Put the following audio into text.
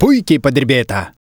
puikiai padirbėta.